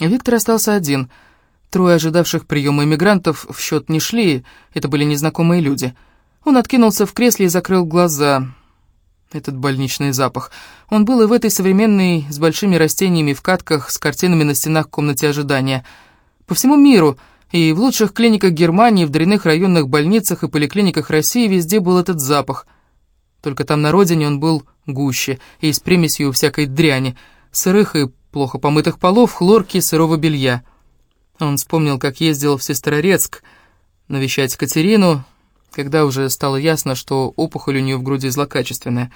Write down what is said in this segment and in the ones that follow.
Виктор остался один. Трое ожидавших приема иммигрантов в счет не шли, это были незнакомые люди. Он откинулся в кресле и закрыл глаза. Этот больничный запах. Он был и в этой современной, с большими растениями в катках, с картинами на стенах комнате ожидания. По всему миру, и в лучших клиниках Германии, в дрянных районных больницах и поликлиниках России везде был этот запах. Только там на родине он был гуще и с примесью всякой дряни, сырых и плохо помытых полов, хлорки, сырого белья. Он вспомнил, как ездил в Сестрорецк навещать Катерину, когда уже стало ясно, что опухоль у нее в груди злокачественная.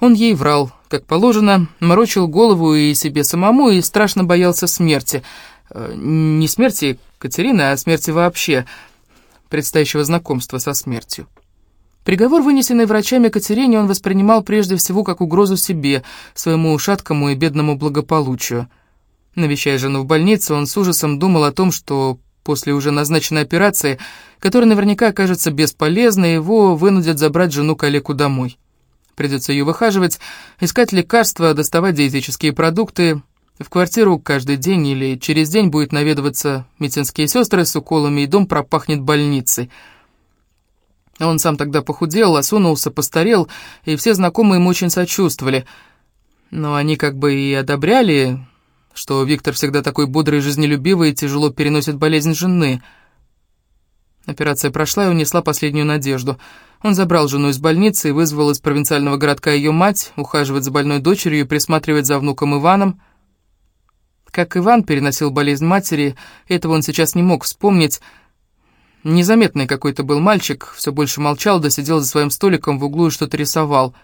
Он ей врал, как положено, морочил голову и себе самому, и страшно боялся смерти. Э, не смерти Катерины, а смерти вообще, предстоящего знакомства со смертью. Приговор, вынесенный врачами Катерине, он воспринимал прежде всего как угрозу себе, своему шаткому и бедному благополучию. Навещая жену в больнице, он с ужасом думал о том, что после уже назначенной операции, которая наверняка окажется бесполезной, его вынудят забрать жену калеку домой. Придется ее выхаживать, искать лекарства, доставать диетические продукты. В квартиру каждый день или через день будет наведываться медицинские сестры с уколами, и дом пропахнет больницей – он сам тогда похудел, осунулся, постарел, и все знакомые ему очень сочувствовали. Но они как бы и одобряли, что Виктор всегда такой бодрый, жизнелюбивый и тяжело переносит болезнь жены. Операция прошла и унесла последнюю надежду. Он забрал жену из больницы и вызвал из провинциального городка ее мать, ухаживать за больной дочерью и присматривать за внуком Иваном. Как Иван переносил болезнь матери, этого он сейчас не мог вспомнить, Незаметный какой-то был мальчик, все больше молчал, да сидел за своим столиком в углу и что-то рисовал.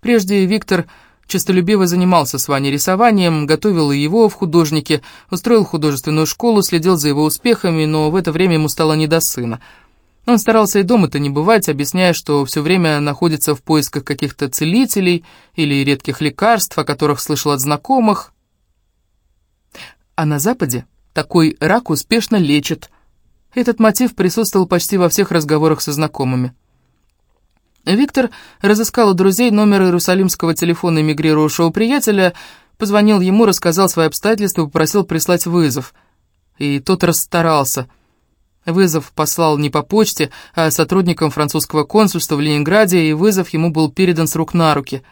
Прежде Виктор честолюбиво занимался с Ваней рисованием, готовил его в художнике, устроил художественную школу, следил за его успехами, но в это время ему стало не до сына. Он старался и дома-то не бывать, объясняя, что все время находится в поисках каких-то целителей или редких лекарств, о которых слышал от знакомых. А на Западе такой рак успешно лечат – этот мотив присутствовал почти во всех разговорах со знакомыми. Виктор разыскал у друзей номер иерусалимского телефона эмигрировавшего приятеля, позвонил ему, рассказал свои обстоятельства и попросил прислать вызов. И тот расстарался. Вызов послал не по почте, а сотрудникам французского консульства в Ленинграде, и вызов ему был передан с рук на руки.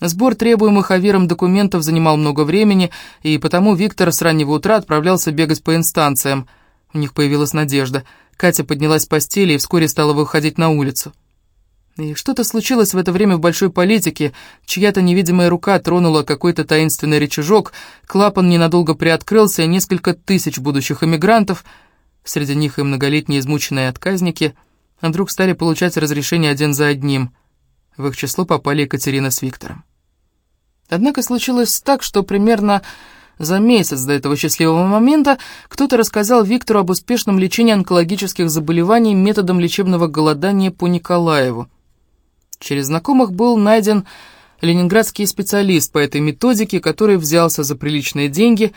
Сбор требуемых Авером документов занимал много времени, и потому Виктор с раннего утра отправлялся бегать по инстанциям – у них появилась надежда. Катя поднялась с постели и вскоре стала выходить на улицу. И что-то случилось в это время в большой политике. Чья-то невидимая рука тронула какой-то таинственный рычажок, клапан ненадолго приоткрылся, и несколько тысяч будущих эмигрантов, среди них и многолетние измученные отказники, вдруг стали получать разрешение один за одним. В их число попали Екатерина с Виктором. Однако случилось так, что примерно за месяц до этого счастливого момента кто-то рассказал Виктору об успешном лечении онкологических заболеваний методом лечебного голодания по Николаеву. Через знакомых был найден ленинградский специалист по этой методике, который взялся за приличные деньги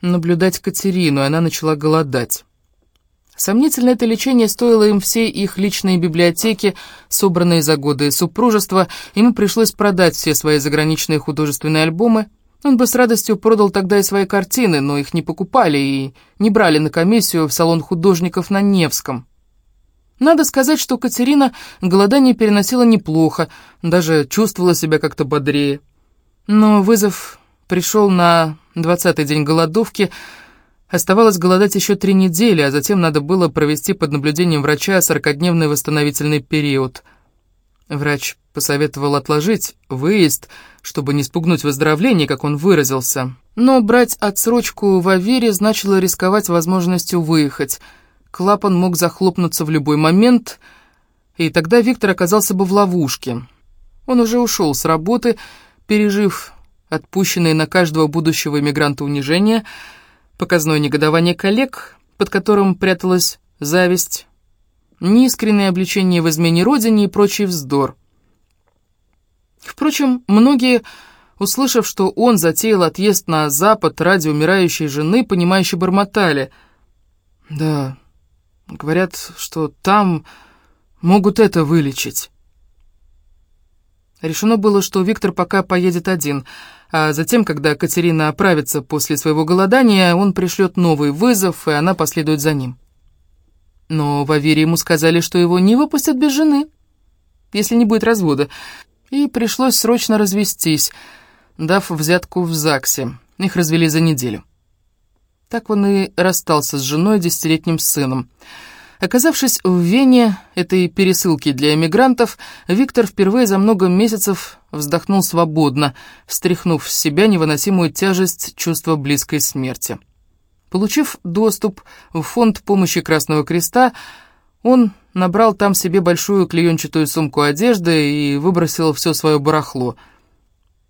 наблюдать Катерину, и она начала голодать. Сомнительно это лечение стоило им все их личные библиотеки, собранные за годы супружества, ему пришлось продать все свои заграничные художественные альбомы – он бы с радостью продал тогда и свои картины, но их не покупали и не брали на комиссию в салон художников на Невском. Надо сказать, что Катерина голодание переносила неплохо, даже чувствовала себя как-то бодрее. Но вызов пришел на двадцатый день голодовки, Оставалось голодать еще три недели, а затем надо было провести под наблюдением врача сорокодневный восстановительный период. Врач посоветовал отложить выезд, чтобы не спугнуть выздоровление, как он выразился. Но брать отсрочку в Авере значило рисковать возможностью выехать. Клапан мог захлопнуться в любой момент, и тогда Виктор оказался бы в ловушке. Он уже ушел с работы, пережив отпущенные на каждого будущего иммигранта унижение, показное негодование коллег, под которым пряталась зависть, неискреннее обличение в измене родине и прочий вздор. Впрочем, многие, услышав, что он затеял отъезд на запад ради умирающей жены, понимающе бормотали. «Да, говорят, что там могут это вылечить». Решено было, что Виктор пока поедет один, а затем, когда Катерина оправится после своего голодания, он пришлет новый вызов, и она последует за ним. Но в Авере ему сказали, что его не выпустят без жены, если не будет развода, и пришлось срочно развестись, дав взятку в ЗАГСе. Их развели за неделю. Так он и расстался с женой десятилетним сыном. Оказавшись в Вене, этой пересылки для эмигрантов, Виктор впервые за много месяцев вздохнул свободно, встряхнув с себя невыносимую тяжесть чувства близкой смерти. Получив доступ в фонд помощи Красного Креста, он набрал там себе большую клеенчатую сумку одежды и выбросил все свое барахло.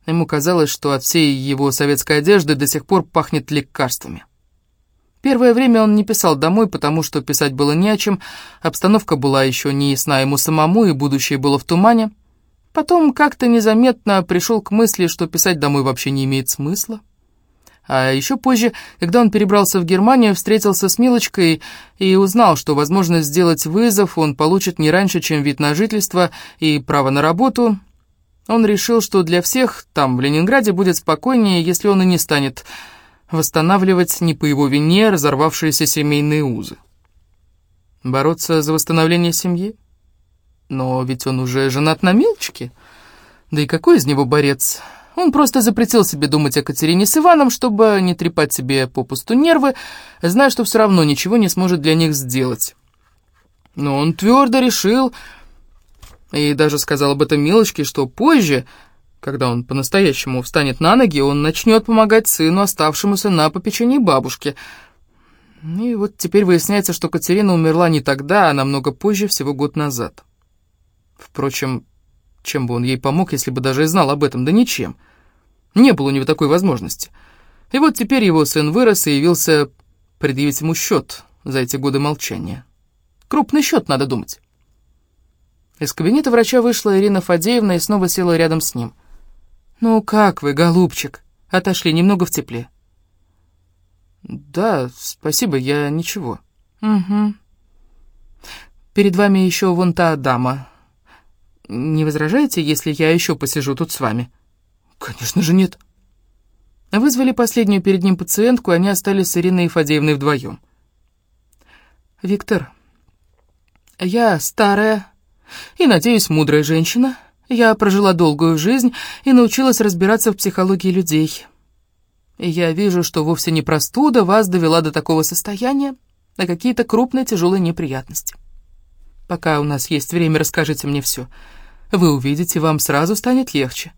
Ему казалось, что от всей его советской одежды до сих пор пахнет лекарствами. Первое время он не писал домой, потому что писать было не о чем, обстановка была еще не ясна ему самому, и будущее было в тумане. Потом как-то незаметно пришел к мысли, что писать домой вообще не имеет смысла. А еще позже, когда он перебрался в Германию, встретился с Милочкой и узнал, что возможность сделать вызов он получит не раньше, чем вид на жительство и право на работу. Он решил, что для всех там, в Ленинграде, будет спокойнее, если он и не станет восстанавливать не по его вине разорвавшиеся семейные узы. Бороться за восстановление семьи? Но ведь он уже женат на Милочке. Да и какой из него борец? Он просто запретил себе думать о Катерине с Иваном, чтобы не трепать себе попусту нервы, зная, что все равно ничего не сможет для них сделать. Но он твердо решил, и даже сказал об этом Милочке, что позже когда он по-настоящему встанет на ноги, он начнет помогать сыну, оставшемуся на попечении бабушки. И вот теперь выясняется, что Катерина умерла не тогда, а намного позже, всего год назад. Впрочем, чем бы он ей помог, если бы даже и знал об этом? Да ничем. Не было у него такой возможности. И вот теперь его сын вырос и явился предъявить ему счет за эти годы молчания. Крупный счет, надо думать. Из кабинета врача вышла Ирина Фадеевна и снова села рядом с ним — «Ну как вы, голубчик? Отошли немного в тепле». «Да, спасибо, я ничего». «Угу. Перед вами еще вон та дама. Не возражаете, если я еще посижу тут с вами?» «Конечно же нет». Вызвали последнюю перед ним пациентку, и они остались с Ириной Фадеевной вдвоем. «Виктор, я старая и, надеюсь, мудрая женщина, я прожила долгую жизнь и научилась разбираться в психологии людей. И я вижу, что вовсе не простуда вас довела до такого состояния, а какие-то крупные тяжелые неприятности. Пока у нас есть время, расскажите мне все. Вы увидите, вам сразу станет легче.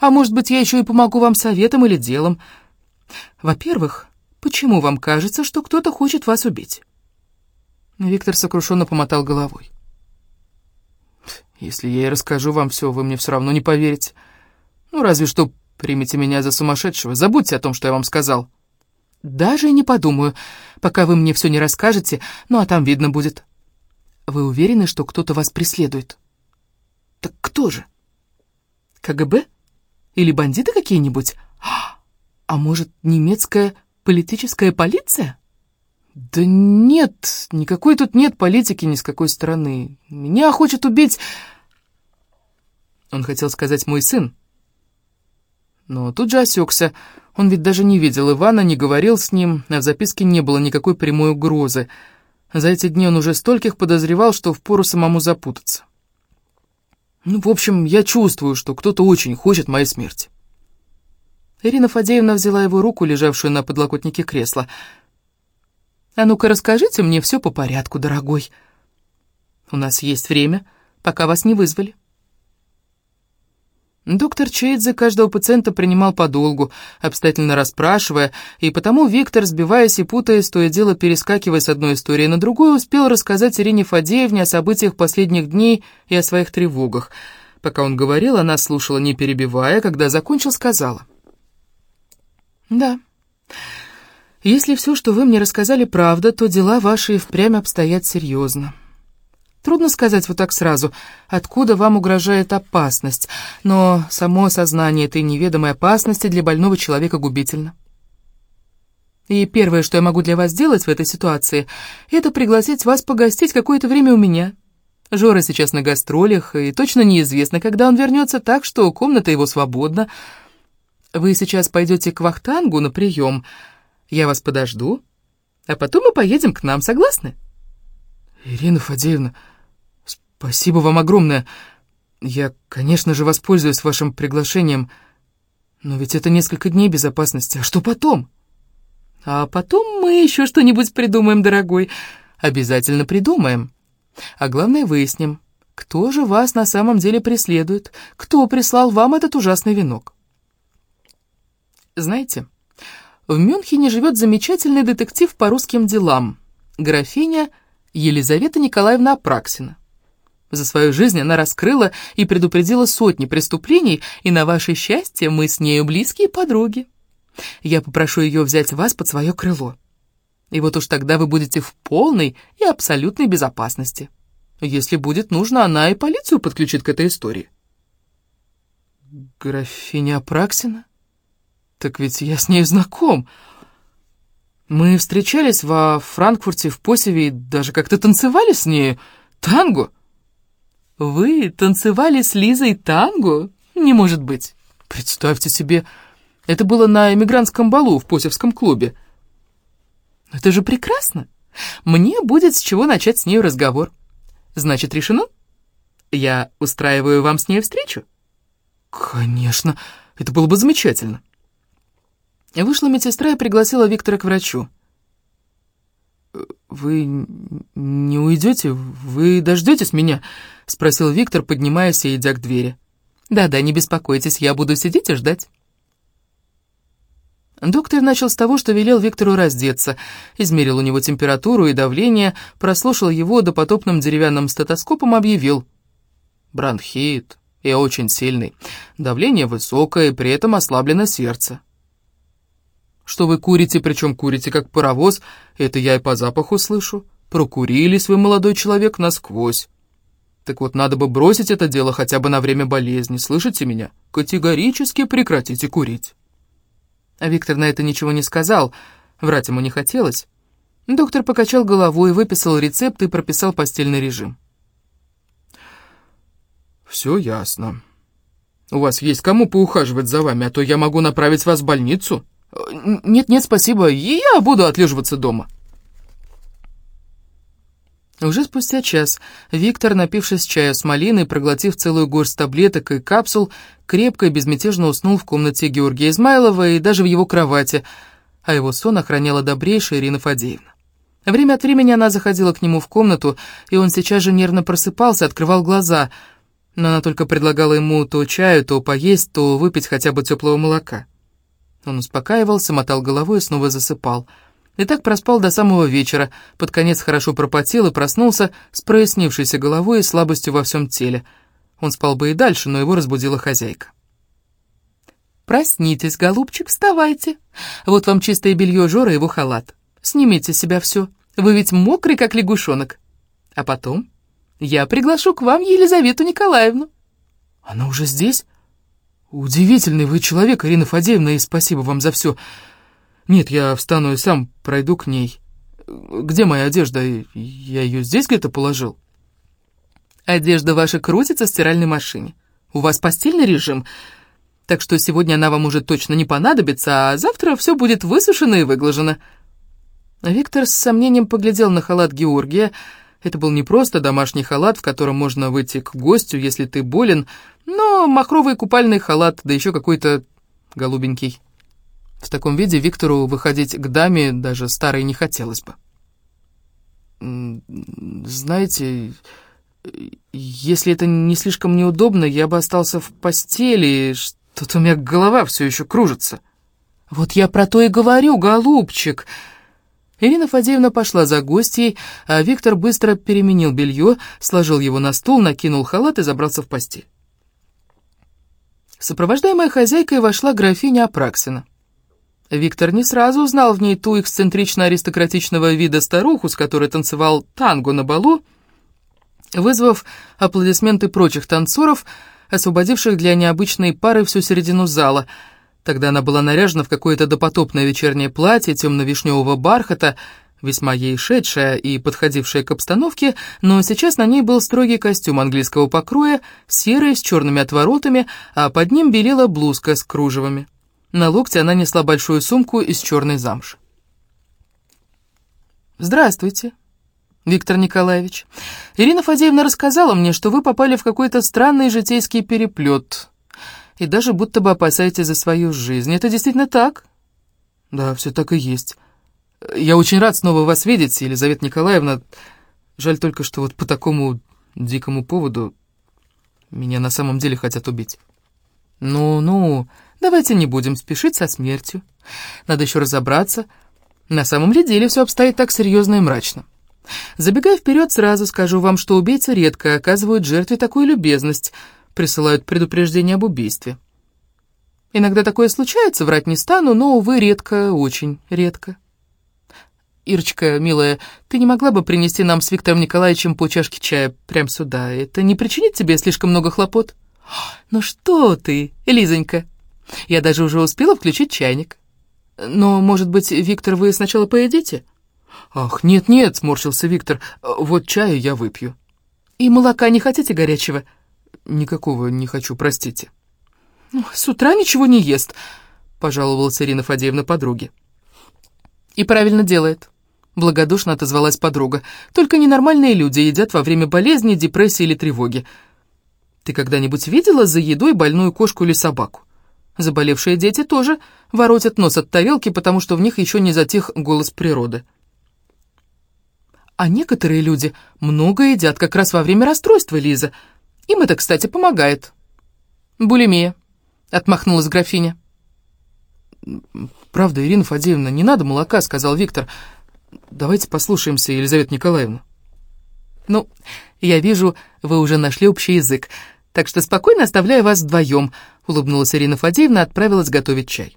А может быть, я еще и помогу вам советом или делом. Во-первых, почему вам кажется, что кто-то хочет вас убить?» Виктор сокрушенно помотал головой. Если я и расскажу вам все, вы мне все равно не поверите. Ну, разве что примите меня за сумасшедшего. Забудьте о том, что я вам сказал. Даже не подумаю, пока вы мне все не расскажете, ну а там видно будет. Вы уверены, что кто-то вас преследует? Кто же? КГБ? Или бандиты какие-нибудь? А может, немецкая политическая полиция? Да нет, никакой тут нет политики ни с какой стороны. Меня хочет убить... Он хотел сказать «мой сын». Но тут же осекся. Он ведь даже не видел Ивана, не говорил с ним, а в записке не было никакой прямой угрозы. За эти дни он уже стольких подозревал, что впору самому запутаться. Ну, в общем, я чувствую, что кто-то очень хочет моей смерти. Ирина Фадеевна взяла его руку, лежавшую на подлокотнике кресла. «А ну-ка расскажите мне все по порядку, дорогой. У нас есть время, пока вас не вызвали». Доктор Чейдзе каждого пациента принимал подолгу, обстоятельно расспрашивая, и потому Виктор, сбиваясь и путаясь, то и дело перескакивая с одной истории на другую, успел рассказать Ирине Фадеевне о событиях последних дней и о своих тревогах. Пока он говорил, она слушала, не перебивая, когда закончил, сказала. «Да, если все, что вы мне рассказали, правда, то дела ваши впрямь обстоят серьезно». Трудно сказать вот так сразу, откуда вам угрожает опасность, но само осознание этой неведомой опасности для больного человека губительно. И первое, что я могу для вас сделать в этой ситуации, это пригласить вас погостить какое-то время у меня. Жора сейчас на гастролях, и точно неизвестно, когда он вернется, так что комната его свободна. Вы сейчас пойдете к Вахтангу на прием. Я вас подожду, а потом мы поедем к нам, согласны?» «Ирина Фадеевна, спасибо вам огромное. Я, конечно же, воспользуюсь вашим приглашением, но ведь это несколько дней безопасности. А что потом?» «А потом мы еще что-нибудь придумаем, дорогой. Обязательно придумаем. А главное, выясним, кто же вас на самом деле преследует, кто прислал вам этот ужасный венок. Знаете, в Мюнхене живет замечательный детектив по русским делам, графиня Елизавета Николаевна Апраксина. За свою жизнь она раскрыла и предупредила сотни преступлений, и на ваше счастье мы с нею близкие подруги. Я попрошу ее взять вас под свое крыло. И вот уж тогда вы будете в полной и абсолютной безопасности. Если будет нужно, она и полицию подключит к этой истории. Графиня Апраксина? Так ведь я с ней знаком. Мы встречались во Франкфурте, в Посеве и даже как-то танцевали с ней танго. Вы танцевали с Лизой танго? Не может быть. Представьте себе, это было на эмигрантском балу в Посевском клубе. Это же прекрасно. Мне будет с чего начать с ней разговор. Значит, решено? Я устраиваю вам с ней встречу? Конечно, это было бы замечательно. Вышла медсестра и пригласила Виктора к врачу. «Вы не уйдете? Вы дождетесь меня?» — спросил Виктор, поднимаясь и идя к двери. «Да-да, не беспокойтесь, я буду сидеть и ждать». Доктор начал с того, что велел Виктору раздеться, измерил у него температуру и давление, прослушал его допотопным деревянным стетоскопом, объявил. «Бронхит, и очень сильный. Давление высокое, при этом ослаблено сердце. Что вы курите, причем курите как паровоз, это я и по запаху слышу. Прокурились вы, молодой человек, насквозь. Так вот, надо бы бросить это дело хотя бы на время болезни, слышите меня? Категорически прекратите курить. А Виктор на это ничего не сказал, врать ему не хотелось. Доктор покачал головой, выписал рецепт и прописал постельный режим. «Все ясно. У вас есть кому поухаживать за вами, а то я могу направить вас в больницу?» «Нет-нет, спасибо, я буду отлеживаться дома». Уже спустя час Виктор, напившись чая с малиной, проглотив целую горсть таблеток и капсул, крепко и безмятежно уснул в комнате Георгия Измайлова и даже в его кровати, а его сон охраняла добрейшая Ирина Фадеевна. Время от времени она заходила к нему в комнату, и он сейчас же нервно просыпался, открывал глаза, но она только предлагала ему то чаю, то поесть, то выпить хотя бы теплого молока. Он успокаивался, мотал головой и снова засыпал. И так проспал до самого вечера, под конец хорошо пропотел и проснулся с прояснившейся головой и слабостью во всем теле. Он спал бы и дальше, но его разбудила хозяйка. «Проснитесь, голубчик, вставайте. Вот вам чистое белье Жора и его халат. Снимите с себя все. Вы ведь мокрый, как лягушонок. А потом я приглашу к вам Елизавету Николаевну». «Она уже здесь?» «Удивительный вы человек, Ирина Фадеевна, и спасибо вам за все. Нет, я встану и сам пройду к ней. Где моя одежда? Я ее здесь где-то положил?» «Одежда ваша крутится в стиральной машине. У вас постельный режим, так что сегодня она вам уже точно не понадобится, а завтра все будет высушено и выглажено». Виктор с сомнением поглядел на халат Георгия, это был не просто домашний халат, в котором можно выйти к гостю, если ты болен, но махровый купальный халат, да еще какой-то голубенький. В таком виде Виктору выходить к даме даже старой не хотелось бы. «Знаете, если это не слишком неудобно, я бы остался в постели, что-то у меня голова все еще кружится». «Вот я про то и говорю, голубчик!» Ирина Фадеевна пошла за гостьей, а Виктор быстро переменил белье, сложил его на стул, накинул халат и забрался в постель. Сопровождаемая хозяйкой вошла графиня Апраксина. Виктор не сразу узнал в ней ту эксцентрично-аристократичного вида старуху, с которой танцевал танго на балу, вызвав аплодисменты прочих танцоров, освободивших для необычной пары всю середину зала — Тогда она была наряжена в какое-то допотопное вечернее платье темно-вишневого бархата, весьма ей шедшая и подходившая к обстановке, но сейчас на ней был строгий костюм английского покроя, серый, с черными отворотами, а под ним белела блузка с кружевами. На локте она несла большую сумку из черной замши. «Здравствуйте», Виктор Николаевич. Ирина Фадеевна рассказала мне, что вы попали в какой-то странный житейский переплет, и даже будто бы опасаетесь за свою жизнь. Это действительно так?» «Да, все так и есть. Я очень рад снова вас видеть, Елизавета Николаевна. Жаль только, что вот по такому дикому поводу меня на самом деле хотят убить». «Ну-ну, давайте не будем спешить со смертью. Надо еще разобраться. На самом ли деле все обстоит так серьезно и мрачно?» Забегая вперед, сразу скажу вам, что убийцы редко оказывают жертве такую любезность, присылают предупреждение об убийстве. Иногда такое случается, врать не стану, но, увы, редко, очень редко. Ирочка, милая, ты не могла бы принести нам с Виктором Николаевичем по чашке чая прямо сюда? Это не причинит тебе слишком много хлопот? Ну что ты, Лизонька, я даже уже успела включить чайник. Но, может быть, Виктор, вы сначала поедите?» «Ах, нет-нет», — сморщился Виктор, — «вот чаю я выпью». «И молока не хотите горячего?» «Никакого не хочу, простите». «С утра ничего не ест», — пожаловалась Ирина Фадеевна подруге. «И правильно делает», — благодушно отозвалась подруга. «Только ненормальные люди едят во время болезни, депрессии или тревоги. Ты когда-нибудь видела за едой больную кошку или собаку? Заболевшие дети тоже воротят нос от тарелки, потому что в них еще не затих голос природы». А некоторые люди много едят как раз во время расстройства, Лиза. Им это, кстати, помогает. Булимия, отмахнулась графиня. «Правда, Ирина Фадеевна, не надо молока», — сказал Виктор. «Давайте послушаемся, Елизавета Николаевна». «Ну, я вижу, вы уже нашли общий язык, так что спокойно оставляю вас вдвоем», — улыбнулась Ирина Фадеевна отправилась готовить чай.